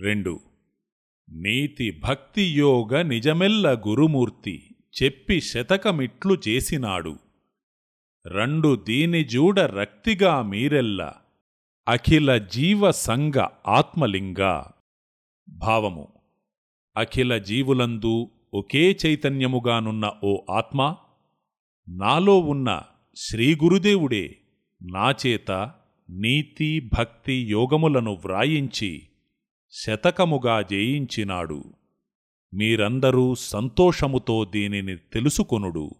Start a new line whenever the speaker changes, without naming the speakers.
రెండు. నీతి భక్తి యోగ నిజమెల్ల గురుమూర్తి చెప్పి శతకమిట్లు చేసినాడు. రెండు దీని జూడ రక్తిగా మీరెల్ల అఖిల జీవ సంగ ఆత్మలింగా. భావము. అఖిల జీవులందు ఒకే చైతన్యముగానున్న ఓ ఆత్మ నాలో ఉన్న శ్రీగురుదేవుడే నాచేత నీతి భక్తి యోగములను వ్రాయించి శతకముగా జయించినాడు. మీరందరూ సంతోషముతో దీనిని తెలుసుకొనుడు.